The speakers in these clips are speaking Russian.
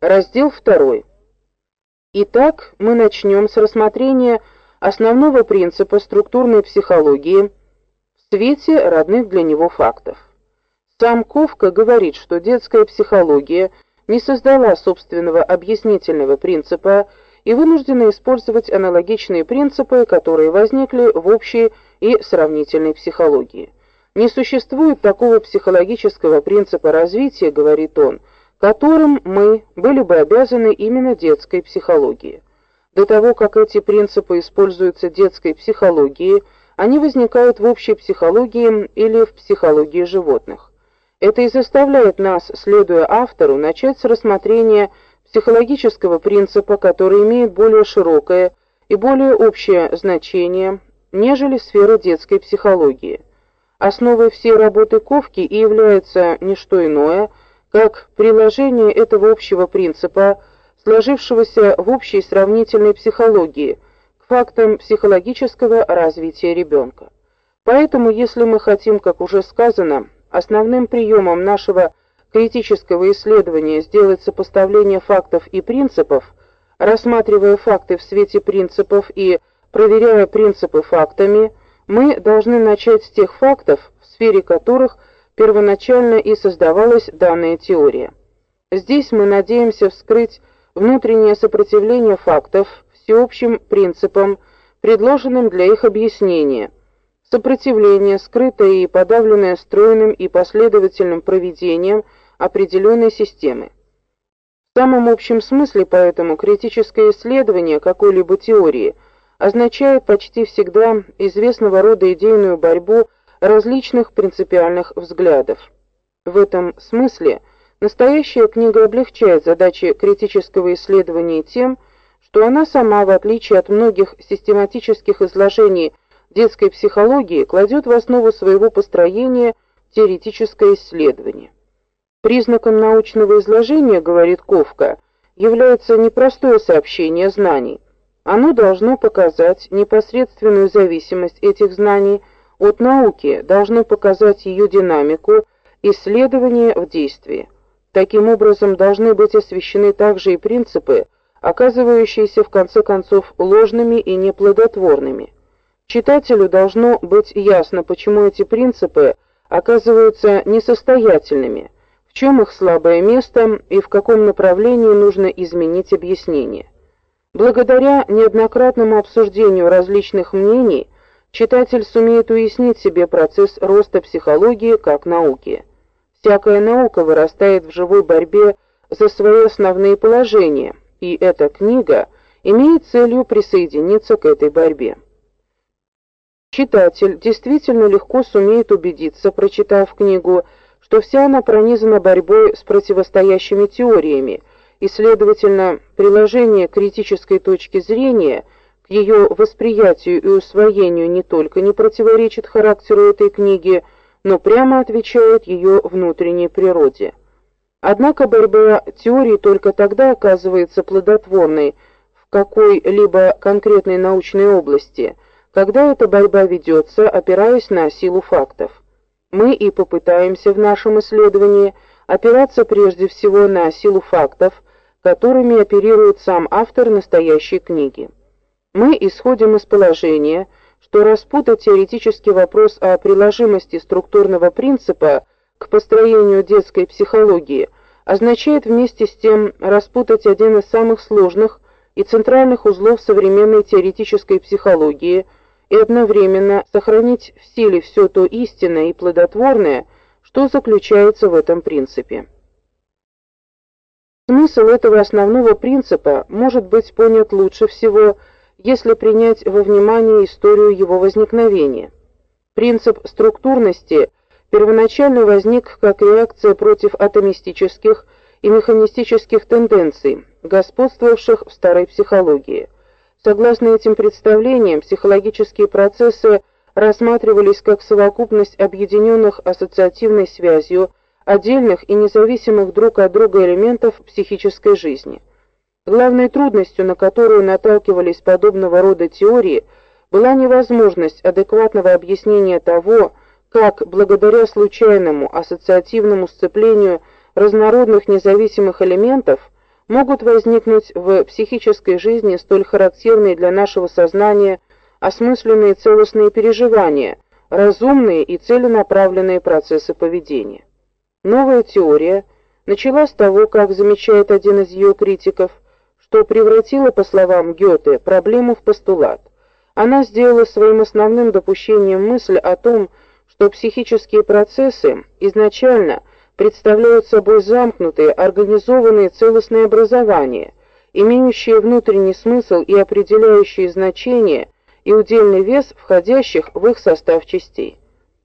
Раздел 2. Итак, мы начнем с рассмотрения основного принципа структурной психологии в свете родных для него фактов. Сам Ковка говорит, что детская психология не создала собственного объяснительного принципа и вынуждена использовать аналогичные принципы, которые возникли в общей и сравнительной психологии. Не существует такого психологического принципа развития, говорит он, которым мы были бы обязаны именно детской психологии. До того, как эти принципы используются детской психологией, они возникают в общей психологии или в психологии животных. Это и заставляет нас, следуя автору, начать с рассмотрения психологического принципа, который имеет более широкое и более общее значение, нежели сфера детской психологии. Основой всей работы Ковки и является не что иное, как приложение этого общего принципа, сложившегося в общей сравнительной психологии, к фактам психологического развития ребенка. Поэтому, если мы хотим, как уже сказано, основным приемом нашего критического исследования сделать сопоставление фактов и принципов, рассматривая факты в свете принципов и проверяя принципы фактами, мы должны начать с тех фактов, в сфере которых первоначально и создавалась данная теория. Здесь мы надеемся вскрыть внутреннее сопротивление фактов всеобщим принципам, предложенным для их объяснения. Сопротивление, скрытое и подавленное стройным и последовательным проведением определенной системы. В самом общем смысле поэтому критическое исследование какой-либо теории означает почти всегда известного рода идейную борьбу различных принципиальных взглядов. В этом смысле настоящая книга облегчает задачи критического исследования тем, что она сама, в отличие от многих систематических изложений детской психологии, кладет в основу своего построения теоретическое исследование. Признаком научного изложения, говорит Ковка, является не простое сообщение знаний. Оно должно показать непосредственную зависимость этих знаний от науки должно показать ее динамику, исследование в действии. Таким образом должны быть освещены также и принципы, оказывающиеся в конце концов ложными и неплодотворными. Читателю должно быть ясно, почему эти принципы оказываются несостоятельными, в чем их слабое место и в каком направлении нужно изменить объяснение. Благодаря неоднократному обсуждению различных мнений читатель сумеет уяснить себе процесс роста психологии как науки. Всякая наука вырастает в живой борьбе за свои основные положения, и эта книга имеет целью присоединиться к этой борьбе. Читатель действительно легко сумеет убедиться, прочитав книгу, что вся она пронизана борьбой с противостоящими теориями, и, следовательно, приложение критической точки зрения – ее восприятию и усвоению не только не противоречит характеру этой книги, но прямо отвечает ее внутренней природе. Однако борьба теории только тогда оказывается плодотворной в какой-либо конкретной научной области, когда эта борьба ведется, опираясь на силу фактов. Мы и попытаемся в нашем исследовании опираться прежде всего на силу фактов, которыми оперирует сам автор настоящей книги. Мы исходим из положения, что распутать теоретический вопрос о приложимости структурного принципа к построению детской психологии означает вместе с тем распутать один из самых сложных и центральных узлов современной теоретической психологии и одновременно сохранить в силе все то истинное и плодотворное, что заключается в этом принципе. Смысл этого основного принципа может быть понят лучше всего если принять во внимание историю его возникновения. Принцип структурности первоначально возник как реакция против атомистических и механистических тенденций, господствовавших в старой психологии. Согласно этим представлениям, психологические процессы рассматривались как совокупность объединенных ассоциативной связью отдельных и независимых друг от друга элементов психической жизни. Главной трудностью, на которую наталкивались подобного рода теории, была невозможность адекватного объяснения того, как благодаря случайному ассоциативному сцеплению разнородных независимых элементов могут возникнуть в психической жизни столь характерные для нашего сознания осмысленные целостные переживания, разумные и целенаправленные процессы поведения. Новая теория начала с того, как замечает один из ее критиков, что превратила, по словам Гёте, проблему в постулат. Она сделала своим основным допущением мысль о том, что психические процессы изначально представляют собой замкнутые, организованные целостные образования, имеющие внутренний смысл и определяющие значение и удельный вес входящих в их состав частей.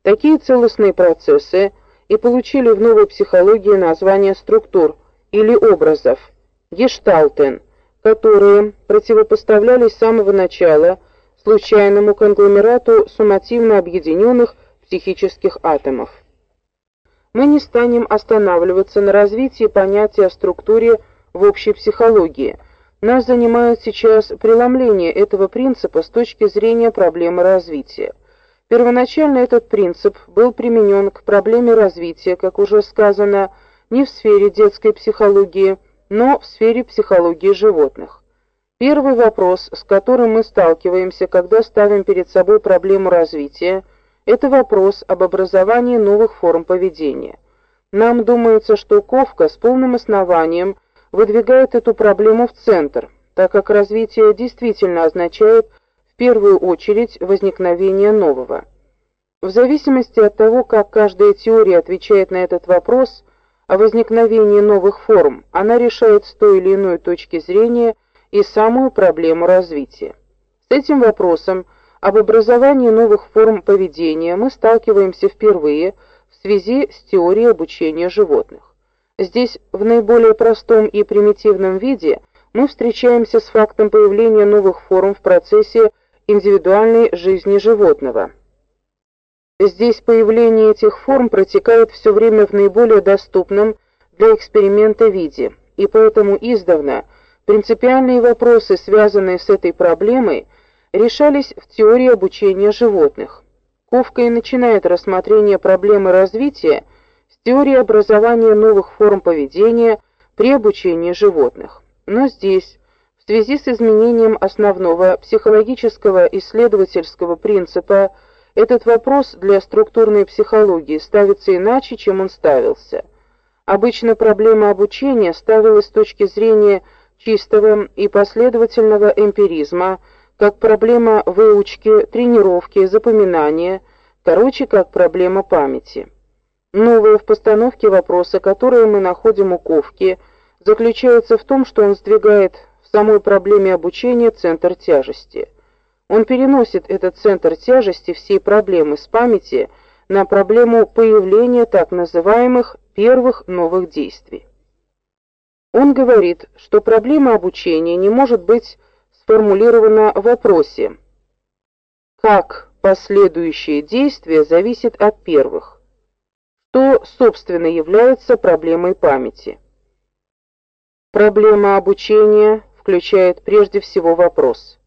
Такие целостные процессы и получили в новой психологии название структур или образов гештальтен, которые противопоставлялись с самого начала случайному конгломерату суммативно объединенных психических атомов. Мы не станем останавливаться на развитии понятия о структуре в общей психологии. Нас занимает сейчас преломление этого принципа с точки зрения проблемы развития. Первоначально этот принцип был применен к проблеме развития, как уже сказано, не в сфере детской психологии, но в сфере психологии животных. Первый вопрос, с которым мы сталкиваемся, когда ставим перед собой проблему развития, это вопрос об образовании новых форм поведения. Нам думается, что Ковка с полным основанием выдвигает эту проблему в центр, так как развитие действительно означает в первую очередь возникновение нового. В зависимости от того, как каждая теория отвечает на этот вопрос о возникновении новых форм, она решает с той или иной точки зрения и самую проблему развития. С этим вопросом об образовании новых форм поведения мы сталкиваемся впервые в связи с теорией обучения животных. Здесь в наиболее простом и примитивном виде мы встречаемся с фактом появления новых форм в процессе индивидуальной жизни животного. Здесь появление этих форм протекает все время в наиболее доступном для эксперимента виде, и поэтому издавна принципиальные вопросы, связанные с этой проблемой, решались в теории обучения животных. Ковка и начинает рассмотрение проблемы развития с теории образования новых форм поведения при обучении животных. Но здесь, в связи с изменением основного психологического исследовательского принципа, этот вопрос для структурной психологии ставится иначе, чем он ставился. Обычно проблема обучения ставилась с точки зрения чистого и последовательного эмпиризма – как проблема выучки, тренировки, запоминания, короче, как проблема памяти. Новое в постановке вопроса, которое мы находим у Ковки, заключается в том, что он сдвигает в самой проблеме обучения центр тяжести. Он переносит этот центр тяжести всей проблемы с памяти на проблему появления так называемых первых новых действий. Он говорит, что проблема обучения не может быть сформулировано в вопросе: как последующие действия зависят от первых? Что, собственно, является проблемой памяти? Проблема обучения включает прежде всего вопрос: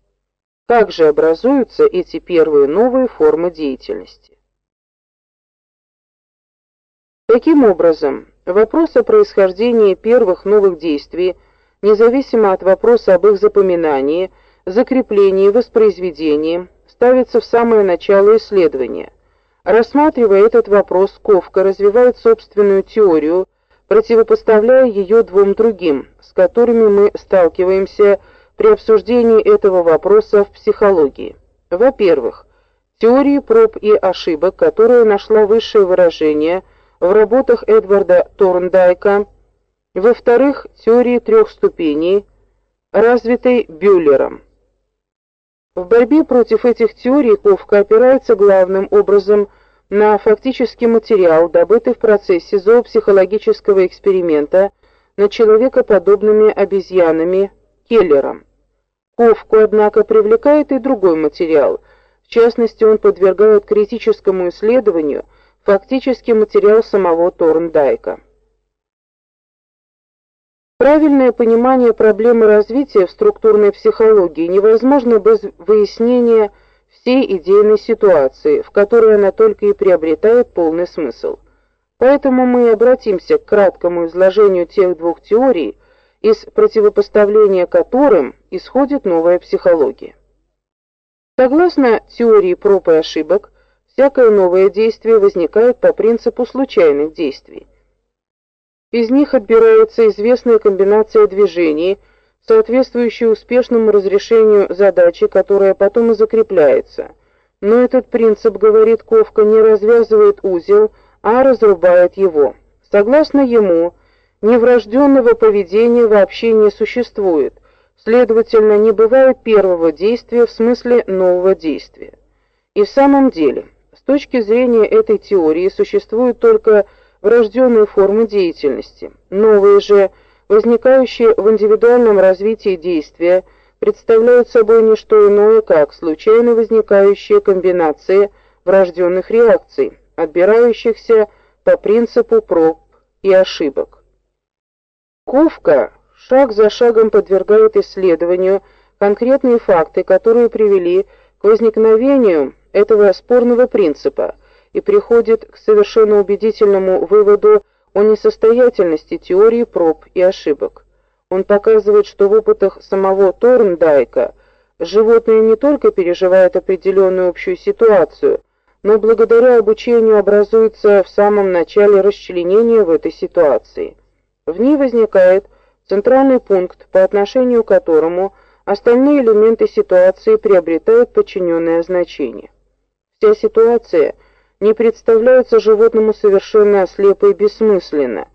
как же образуются эти первые новые формы деятельности? Таким образом, вопрос о происхождении первых новых действий независимо от вопроса об их запоминании, закреплении воспроизведении, ставится в самое начало исследования. Рассматривая этот вопрос, Ковка развивает собственную теорию, противопоставляя ее двум другим, с которыми мы сталкиваемся при обсуждении этого вопроса в психологии. Во-первых, теории проб и ошибок, которая нашла высшее выражение в работах Эдварда Торндайка во-вторых, теории трех ступеней, развитой Бюллером. В борьбе против этих теорий Ковка опирается главным образом на фактический материал, добытый в процессе зоопсихологического эксперимента над человекоподобными обезьянами Келлером. Ковку, однако, привлекает и другой материал. В частности, он подвергает критическому исследованию фактический материал самого Торндайка. Правильное понимание проблемы развития в структурной психологии невозможно без выяснения всей идейной ситуации, в которой она только и приобретает полный смысл. Поэтому мы обратимся к краткому изложению тех двух теорий, из противопоставления которым исходит новая психология. Согласно теории проб и ошибок, всякое новое действие возникает по принципу случайных действий. Из них отбирается известная комбинация движений, соответствующая успешному разрешению задачи, которая потом и закрепляется. Но этот принцип, говорит Ковка, не развязывает узел, а разрубает его. Согласно ему, неврожденного поведения вообще не существует. Следовательно, не бывает первого действия в смысле нового действия. И в самом деле, с точки зрения этой теории существуют только врожденные формы деятельности. Новые же, возникающие в индивидуальном развитии действия, представляют собой не что иное, как случайно возникающие комбинации врожденных реакций, отбирающихся по принципу проб и ошибок. Ковка шаг за шагом подвергает исследованию конкретные факты, которые привели к возникновению этого спорного принципа и приходит к совершенно убедительному выводу о несостоятельности теории проб и ошибок. Он показывает, что в опытах самого Торндайка животные не только переживают определенную общую ситуацию, но благодаря обучению образуется в самом начале расчленение в этой ситуации. В ней возникает центральный пункт, по отношению к которому остальные элементы ситуации приобретают подчиненное значение. Вся ситуация не представляется животному совершенно слепо и бессмысленно.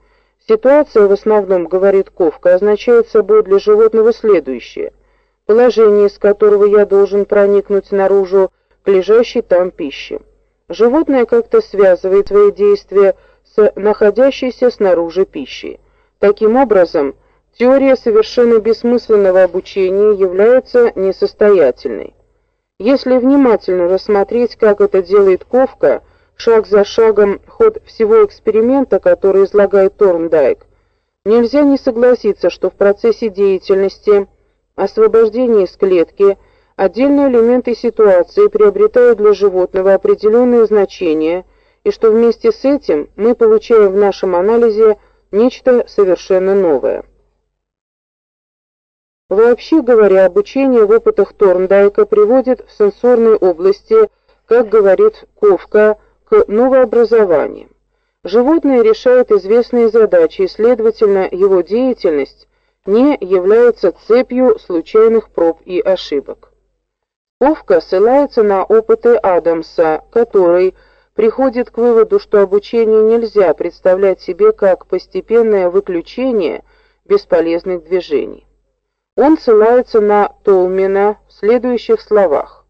Ситуация в основном, говорит Ковка, означает собой для животного следующее: положение, из которого я должен проникнуть наружу к лежащей там пище. Животное как-то связывает свои действия с находящейся снаружи пищей. Таким образом, теория совершенно бессмысленного обучения является несостоятельной. Если внимательно рассмотреть, как это делает Ковка, шаг за шагом ход всего эксперимента, который излагает Торндайк, нельзя не согласиться, что в процессе деятельности освобождения из клетки отдельные элементы ситуации приобретают для животного определенное значение, и что вместе с этим мы получаем в нашем анализе нечто совершенно новое. Вообще говоря, обучение в опытах Торндайка приводит в сенсорной области, как говорит Ковка, к новообразованиям. Животное решает известные задачи, и, следовательно, его деятельность не является цепью случайных проб и ошибок. Ковка ссылается на опыты Адамса, который приходит к выводу, что обучение нельзя представлять себе как постепенное выключение бесполезных движений. Он ссылается на Толмена в следующих словах: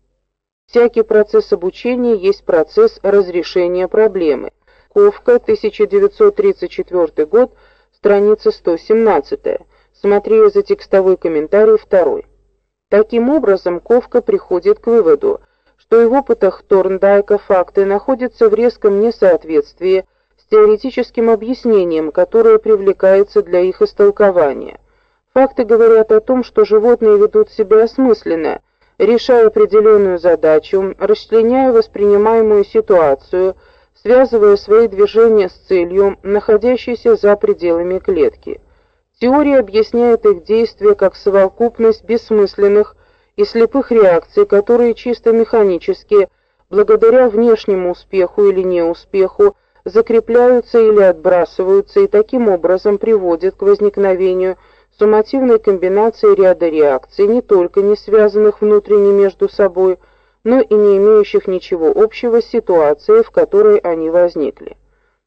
Всякий процесс обучения есть процесс разрешения проблемы. Ковка, 1934 год, страница 117. Смотри за текстовой комментарий второй. Таким образом, Ковка приходит к выводу, что и в опытах Торндайка факты находятся в резком несоответствии с теоретическим объяснением, которое привлекается для их истолкования. Факты говорят о том, что животные ведут себя осмысленно, решая определенную задачу, расчленяя воспринимаемую ситуацию, связывая свои движения с целью, находящейся за пределами клетки. Теория объясняет их действия как совокупность бессмысленных и слепых реакций, которые чисто механически, благодаря внешнему успеху или неуспеху, закрепляются или отбрасываются и таким образом приводят к возникновению суммативной комбинации ряда реакций, не только не связанных внутренне между собой, но и не имеющих ничего общего с ситуацией, в которой они возникли.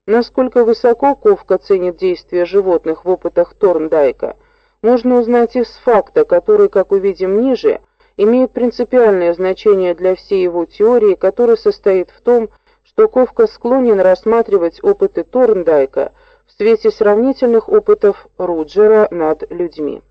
Насколько высоко Ковка ценит действия животных в опытах Торндайка, можно узнать из факта, который, как увидим ниже, имеет принципиальное значение для всей его теории, который состоит в том, что Ковка склонен рассматривать опыты Торндайка в свете сравнительных опытов Руджера над людьми.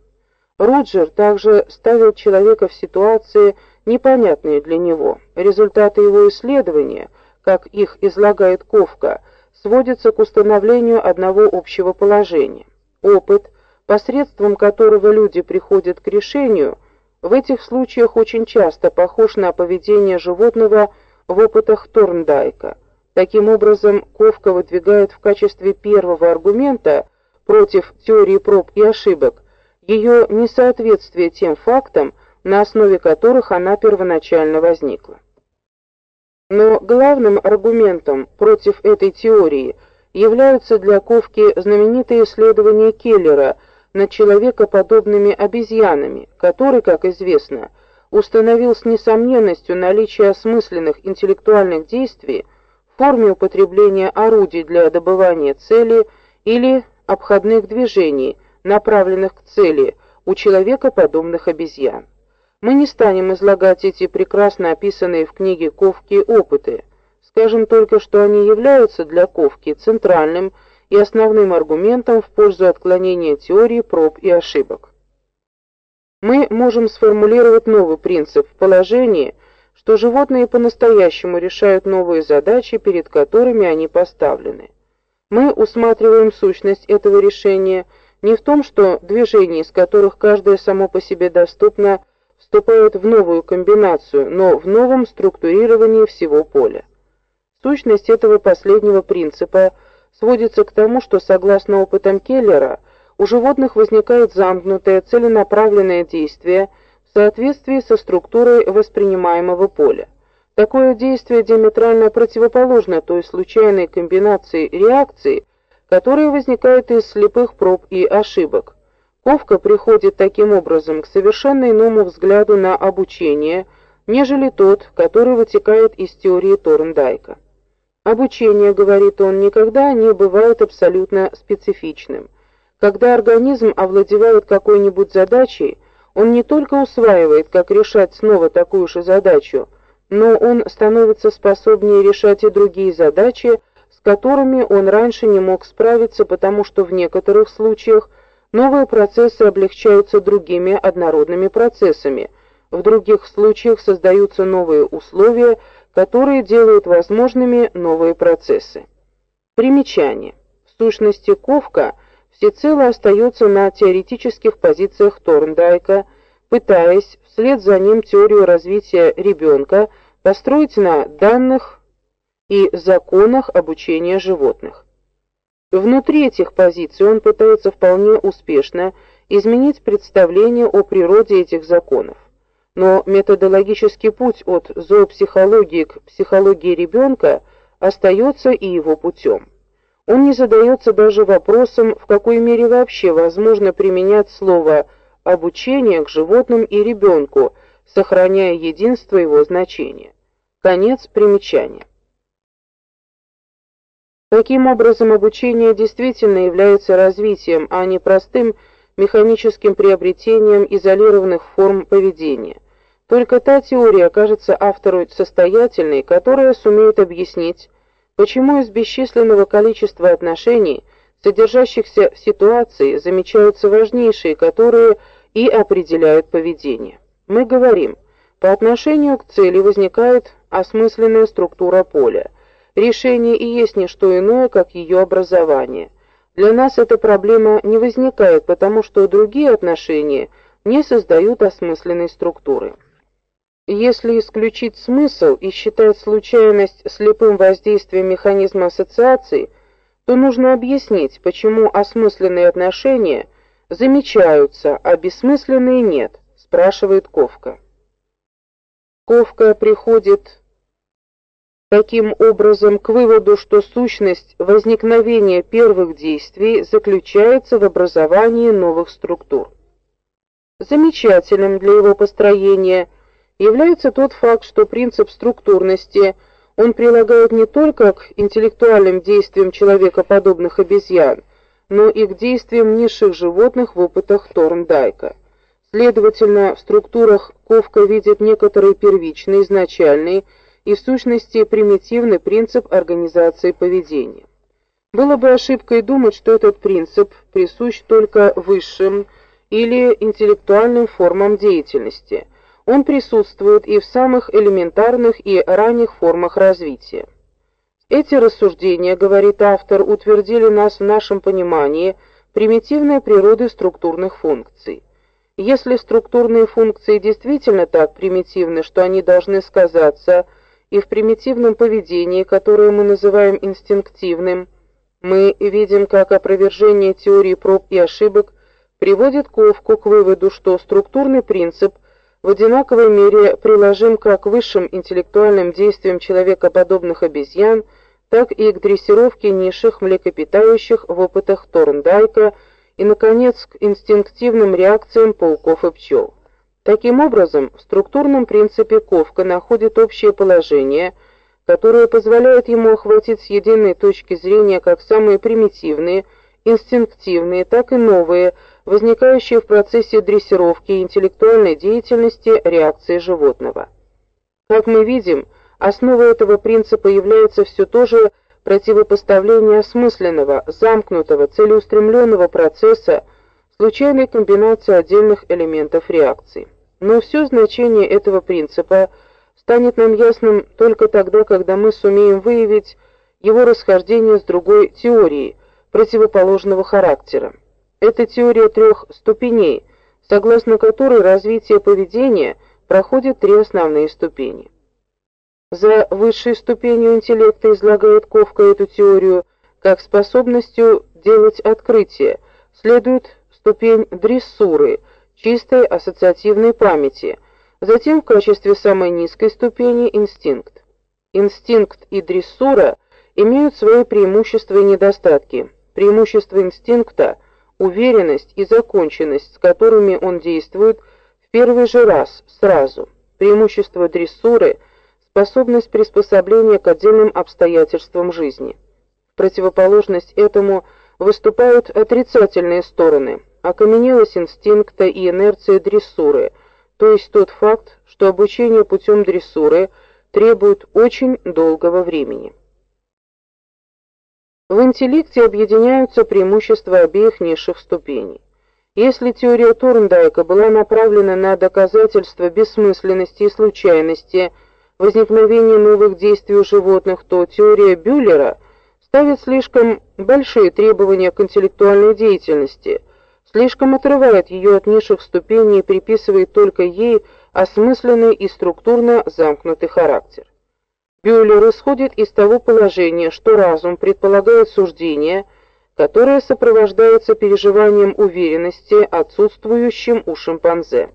Руджер также ставил человека в ситуации, непонятные для него. Результаты его исследования, как их излагает Ковка, сводятся к установлению одного общего положения. Опыт, посредством которого люди приходят к решению, в этих случаях очень часто похож на поведение животного в опытах Торндайка. Таким образом, Ковка выдвигает в качестве первого аргумента против теории проб и ошибок ее несоответствие тем фактам, на основе которых она первоначально возникла. Но главным аргументом против этой теории являются для Ковки знаменитые исследования Келлера над человекоподобными обезьянами, который, как известно, установил с несомненностью наличие осмысленных интеллектуальных действий в форме употребления орудий для добывания цели или обходных движений, направленных к цели у человекоподобных обезьян. Мы не станем излагать эти прекрасно описанные в книге Ковки опыты. Скажем только, что они являются для Ковки центральным и основным аргументом в пользу отклонения теории проб и ошибок. Мы можем сформулировать новый принцип в положении, что животные по-настоящему решают новые задачи, перед которыми они поставлены. Мы усматриваем сущность этого решения не в том, что движения, из которых каждое само по себе доступно, вступают в новую комбинацию, но в новом структурировании всего поля. Сущность этого последнего принципа сводится к тому, что согласно опытам Келлера, у животных возникает замкнутое целенаправленное действие в соответствии со структурой воспринимаемого поля. Такое действие диаметрально противоположно той случайной комбинации реакций, которая возникает из слепых проб и ошибок. Ковка приходит таким образом к совершенно иному взгляду на обучение, нежели тот, который вытекает из теории Торндайка. Обучение, говорит он, никогда не бывает абсолютно специфичным. Когда организм овладевает какой-нибудь задачей, он не только усваивает, как решать снова такую же задачу, но он становится способнее решать и другие задачи, с которыми он раньше не мог справиться, потому что в некоторых случаях Новые процессы облегчаются другими однородными процессами. В других случаях создаются новые условия, которые делают возможными новые процессы. Примечание. В сущности, Ковка всецело остается на теоретических позициях Торндайка, пытаясь вслед за ним теорию развития ребенка построить на данных и законах обучения животных. Внутри этих позиций он пытается вполне успешно изменить представление о природе этих законов. Но методологический путь от зоопсихологии к психологии ребенка остается и его путем. Он не задается даже вопросом, в какой мере вообще возможно применять слово обучение к животным и ребенку, сохраняя единство его значения. Конец примечания. Таким образом, обучение действительно является развитием, а не простым механическим приобретением изолированных форм поведения. Только та теория окажется автору состоятельной, которая сумеет объяснить, почему из бесчисленного количества отношений, содержащихся в ситуации, замечаются важнейшие, которые и определяют поведение. Мы говорим, по отношению к цели возникает осмысленная структура поля – Решение и есть не что иное, как ее образование. Для нас эта проблема не возникает, потому что другие отношения не создают осмысленной структуры. Если исключить смысл и считать случайность слепым воздействием механизма ассоциаций, то нужно объяснить, почему осмысленные отношения замечаются, а бессмысленные нет, спрашивает Ковка. Ковка приходит таким образом к выводу, что сущность возникновения первых действий заключается в образовании новых структур. Замечательным для его построения является тот факт, что принцип структурности он прилагает не только к интеллектуальным действиям человекоподобных обезьян, но и к действиям низших животных в опытах Торндайка. Следовательно, в структурах Ковка видит некоторые первичные, изначальные и в сущности примитивный принцип организации поведения. Было бы ошибкой думать, что этот принцип присущ только высшим или интеллектуальным формам деятельности. Он присутствует и в самых элементарных и ранних формах развития. Эти рассуждения, говорит автор, утвердили нас в нашем понимании примитивной природы структурных функций. Если структурные функции действительно так примитивны, что они должны сказаться и в примитивном поведении, которое мы называем инстинктивным, мы видим как опровержение теории проб и ошибок приводит Ковку к выводу, что структурный принцип в одинаковой мере приложим как к высшим интеллектуальным действиям человекоподобных обезьян, так и к дрессировке низших млекопитающих в опытах Торндайка и наконец к инстинктивным реакциям пауков и пчел. Таким образом, в структурном принципе Ковка находит общее положение, которое позволяет ему охватить с единой точки зрения как самые примитивные, инстинктивные, так и новые, возникающие в процессе дрессировки и интеллектуальной деятельности реакции животного. Как мы видим, основой этого принципа является все то же противопоставление осмысленного, замкнутого, целеустремленного процесса случайной комбинации отдельных элементов реакции. Но все значение этого принципа станет нам ясным только тогда, когда мы сумеем выявить его расхождение с другой теорией противоположного характера. Это теория трех ступеней, согласно которой развитие поведения проходит три основные ступени. За высшей ступенью интеллекта излагает Ковка эту теорию как способностью делать открытия. Следует ступень дрессуры, чистой ассоциативной памяти. Затем в качестве самой низкой ступени инстинкт. Инстинкт и дрессура имеют свои преимущества и недостатки. Преимущество инстинкта уверенность и законченность, с которыми он действует в первый же раз, сразу. Преимущество дрессуры способность приспособления к отдельным обстоятельствам жизни. В противоположность этому выступают отрицательные стороны: окаменелость инстинкта и инерция дрессуры, то есть тот факт, что обучение путем дрессуры требует очень долгого времени. В интеллекте объединяются преимущества обеих низших ступеней. Если теория Торндайка была направлена на доказательство бессмысленности и случайности возникновения новых действий у животных, то теория Бюллера ставит слишком большие требования к интеллектуальной деятельности, слишком отрывает ее от низших ступеней и приписывает только ей осмысленный и структурно замкнутый характер. Бюллер исходит из того положения, что разум предполагает суждение, которое сопровождается переживанием уверенности, отсутствующим у шимпанзе.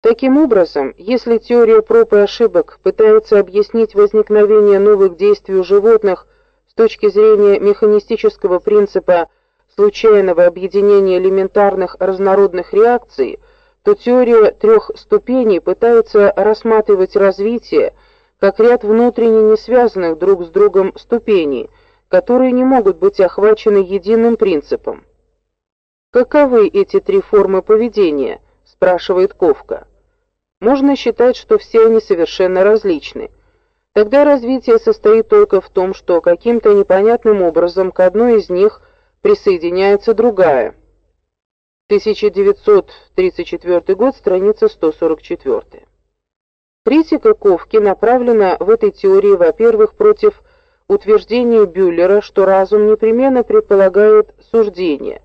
Таким образом, если теория проб и ошибок пытается объяснить возникновение новых действий у животных с точки зрения механистического принципа случайного объединения элементарных разнородных реакций, то теория трех ступеней пытается рассматривать развитие как ряд внутренне не связанных друг с другом ступеней, которые не могут быть охвачены единым принципом. Каковы эти три формы поведения, спрашивает Ковка. Можно считать, что все они совершенно различны. Тогда развитие состоит только в том, что каким-то непонятным образом к одной из них присоединяется другая. 1934 год, страница 144. Критика Ковки направлена в этой теории, во-первых, против утверждения Бюллера, что разум непременно предполагает суждение.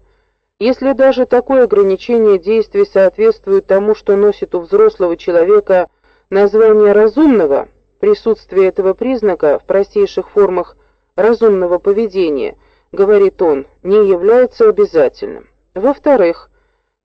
Если даже такое ограничение действий соответствует тому, что носит у взрослого человека название разумного, присутствие этого признака в простейших формах разумного поведения, говорит он, не является обязательным. Во-вторых,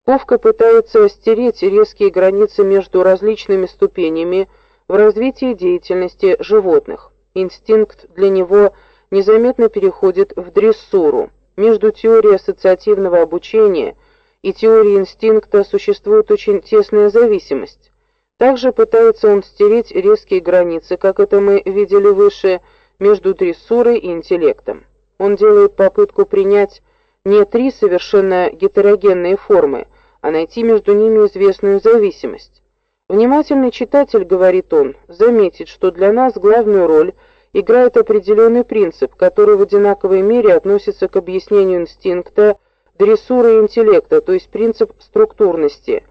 Ковка пытается стереть резкие границы между различными ступенями в развитии деятельности животных. Инстинкт для него незаметно переходит в дрессуру. Между теорией ассоциативного обучения и теорией инстинкта существует очень тесная зависимость. Также пытается он стереть резкие границы, как это мы видели выше, между дрессурой и интеллектом. Он делает попытку принять не три совершенно гетерогенные формы, а найти между ними известную зависимость. Внимательный читатель, говорит он, заметит, что для нас главную роль играет определенный принцип, который в одинаковой мере относится к объяснению инстинкта, дрессуры интеллекта, то есть принцип структурности.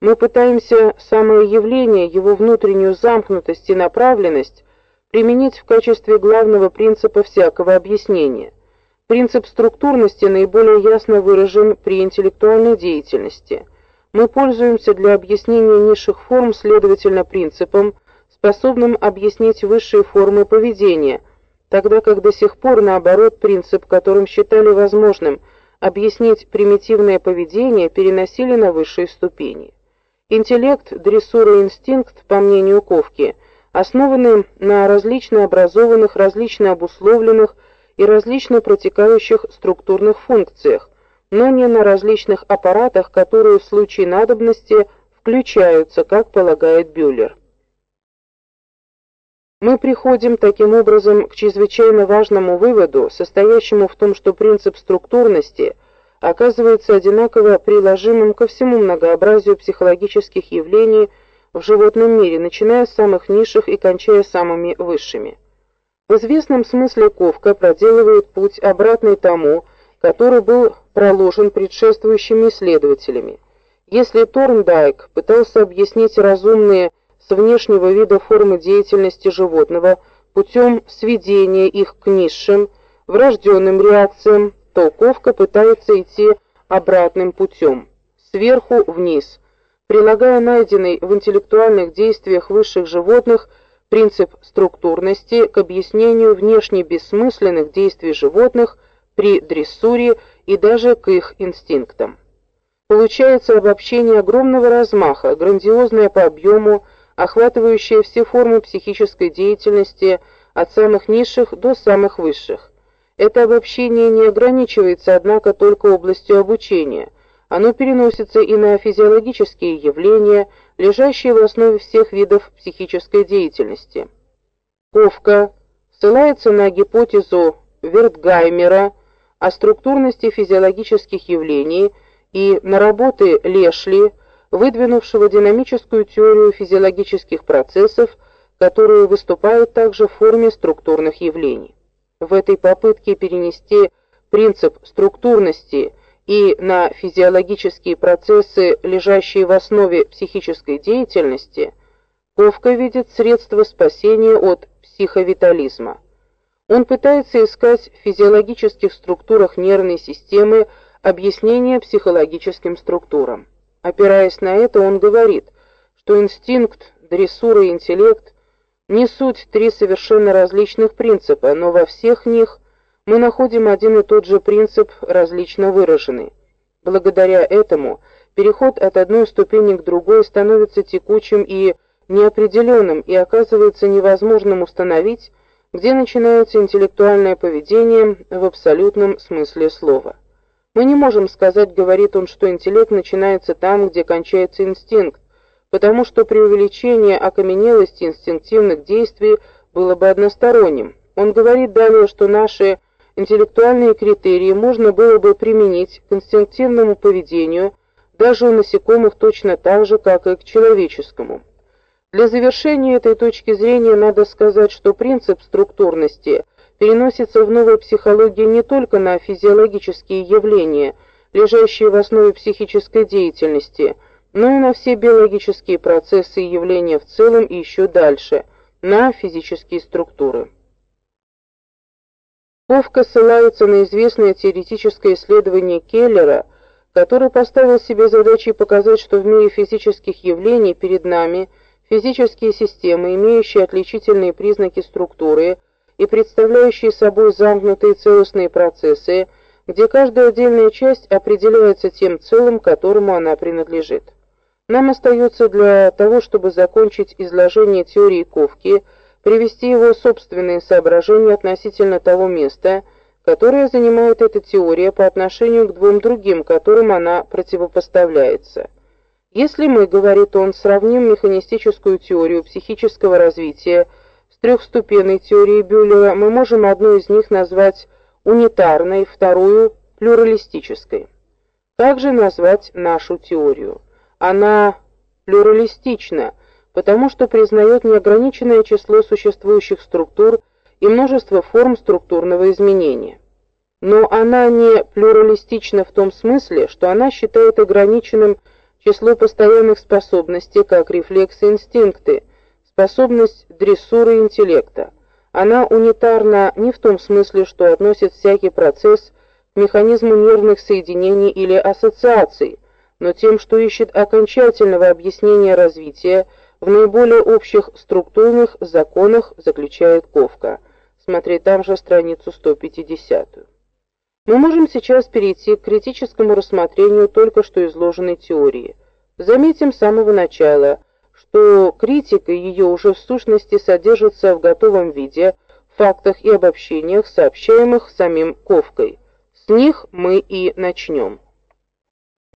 Мы пытаемся самое явление, его внутреннюю замкнутость и направленность применить в качестве главного принципа всякого объяснения. Принцип структурности наиболее ясно выражен при интеллектуальной деятельности. Мы пользуемся для объяснения низших форм, следовательно, принципом, способным объяснить высшие формы поведения, тогда как до сих пор наоборот принцип, которым считали возможным объяснить примитивное поведение, переносили на высшие ступени. Интеллект, дрессура и инстинкт, по мнению Ковки, основаны на различно образованных, различно обусловленных и различно протекающих структурных функциях, но не на различных аппаратах, которые в случае надобности включаются, как полагает Бюллер. Мы приходим таким образом к чрезвычайно важному выводу, состоящему в том, что принцип структурности – оказывается одинаково приложимым ко всему многообразию психологических явлений в животном мире, начиная с самых низших и кончая самыми высшими. В известном смысле Ковка проделывает путь обратный тому, который был проложен предшествующими исследователями. Если Торндайк пытался объяснить разумные с внешнего вида формы деятельности животного путем сведения их к низшим, врожденным реакциям, Толковка пытается идти обратным путем, сверху вниз, прилагая найденный в интеллектуальных действиях высших животных принцип структурности к объяснению внешне бессмысленных действий животных при дрессуре и даже к их инстинктам. Получается обобщение огромного размаха, грандиозное по объему, охватывающее все формы психической деятельности от самых низших до самых высших. Это обобщение не ограничивается, однако, только областью обучения. Оно переносится и на физиологические явления, лежащие в основе всех видов психической деятельности. Ковка ссылается на гипотезу Вертгаймера о структурности физиологических явлений и на работы Лешли, выдвинувшего динамическую теорию физиологических процессов, которые выступают также в форме структурных явлений. В этой попытке перенести принцип структурности и на физиологические процессы, лежащие в основе психической деятельности, Ковка видит средство спасения от психовитализма. Он пытается искать в физиологических структурах нервной системы объяснение психологическим структурам. Опираясь на это, он говорит, что инстинкт, дрессура и интеллект не суть три совершенно различных принципа, но во всех них мы находим один и тот же принцип, различно выраженный. Благодаря этому переход от одной ступени к другой становится текучим и неопределенным, и оказывается невозможным установить, где начинается интеллектуальное поведение в абсолютном смысле слова. Мы не можем сказать, говорит он, что интеллект начинается там, где кончается инстинкт, потому что преувеличение окаменелости инстинктивных действий было бы односторонним. Он говорит далее, что наши интеллектуальные критерии можно было бы применить к инстинктивному поведению даже у насекомых точно так же, как и к человеческому. Для завершения этой точки зрения надо сказать, что принцип структурности переносится в новой психологии не только на физиологические явления, лежащие в основе психической деятельности, но и на все биологические процессы и явления в целом и еще дальше, на физические структуры. Ковка ссылается на известное теоретическое исследование Келлера, который поставил себе задачей показать, что в мире физических явлений перед нами физические системы, имеющие отличительные признаки структуры и представляющие собой замкнутые целостные процессы, где каждая отдельная часть определяется тем целым, которому она принадлежит. Нам остается для того, чтобы закончить изложение теории Ковки, привести его собственные соображения относительно того места, которое занимает эта теория по отношению к двум другим, которым она противопоставляется. Если мы, говорит он, сравним механистическую теорию психического развития с трехступенной теорией Бюллера, мы можем одну из них назвать унитарной, вторую плюралистической. Также назвать нашу теорию. Она плюралистична, потому что признает неограниченное число существующих структур и множество форм структурного изменения. Но она не плюралистична в том смысле, что она считает ограниченным число постоянных способностей, как рефлексы инстинкты, способность дрессуры интеллекта. Она унитарна не в том смысле, что относит всякий процесс к механизму нервных соединений или ассоциаций, но тем, что ищет окончательного объяснения развития в наиболее общих структурных законах, заключает Ковка. Смотри там же страницу 150. Мы можем сейчас перейти к критическому рассмотрению только что изложенной теории. Заметим с самого начала, что критика ее уже в сущности содержится в готовом виде, фактах и обобщениях, сообщаемых самим Ковкой. С них мы и начнем.